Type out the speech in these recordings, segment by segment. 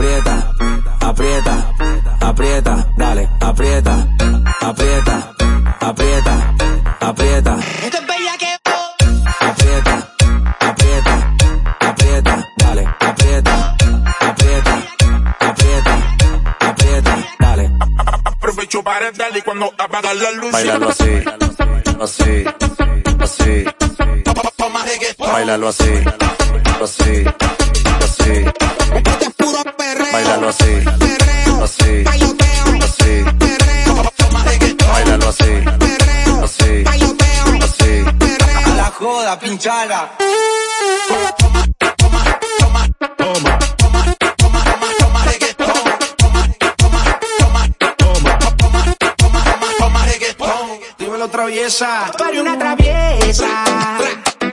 aprieta, aprieta, aprieta, dale, aprieta, aprieta, aprieta, aprieta. Aprieta, aprieta, aprieta, dale, aprieta, aprieta, aprieta, aprieta, dale. Aprovecho para darle y cuando apaga la luz. Bailalo así, así, así. Bailalo así, así, así. Toma, toma, toma, toma reggaetón. Dímelo traviesa. Tú eres una traviesa.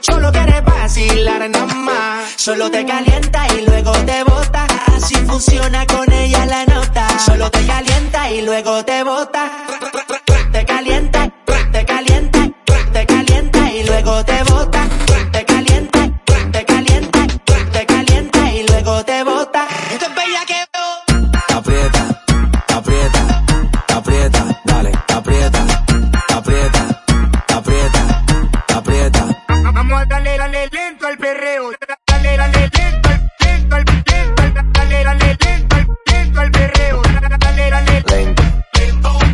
Solo quieres vacilar nada más. Solo te calienta y luego te bota. Así funciona con ella la nota. Solo te calienta y luego te bota. Te calienta, te calienta, te calienta y luego te bota. Darle, darle lento al perreo. Dale, dale lento, al- lento, al- lento, al- dale, dale lento, al- lento al perreo. Dale, dale Lento,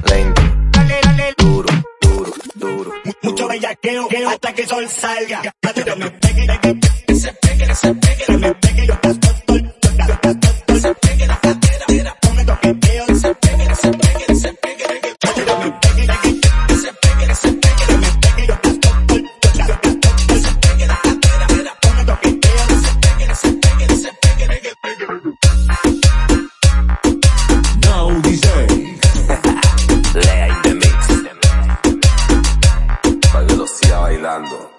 lento, dale, dale duro, duro, duro. Mucho bellaqueo hasta que el sol salga. Que me pegue, que que se pegue, que se pegue, bailando.